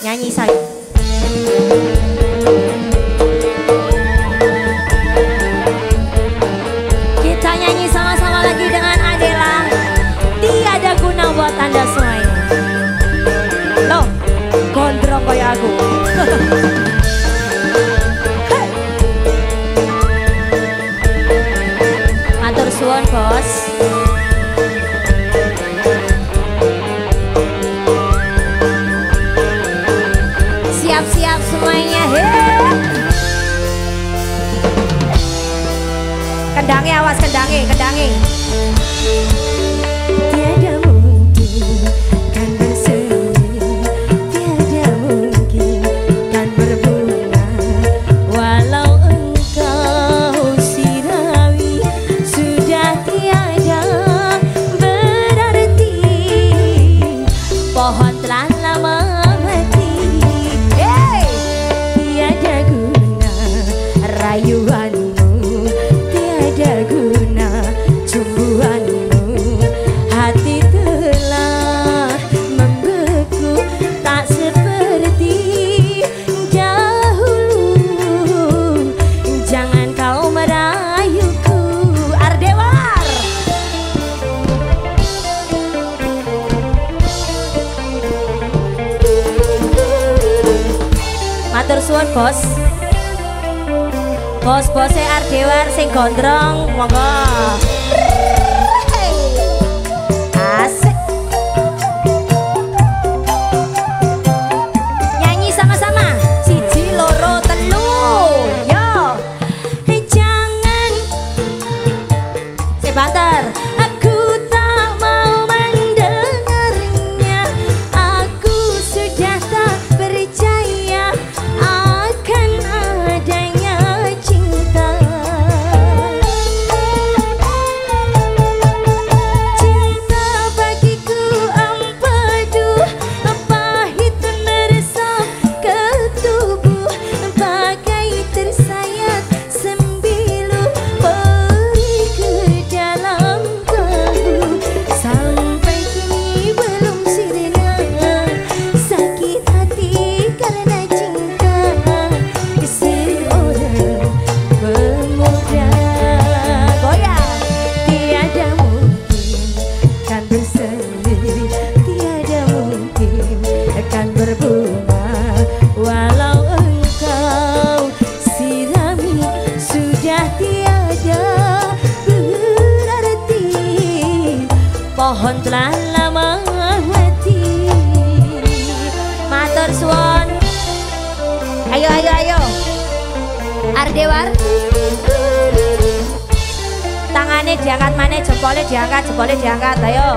nyanyi saya. Kita nyanyi sama-sama lagi dengan Adela. Tiada guna buat anda semua. kendangi awas kendangi kendangi. matur suwun bos. Bos bose Ardewar sing gondrong monggo. Mohon telah lama hati, Matur suwon Ayo ayo ayo. Ardewar. Tangannya diangkat mana jempolnya diangkat jempolnya diangkat. Ayo.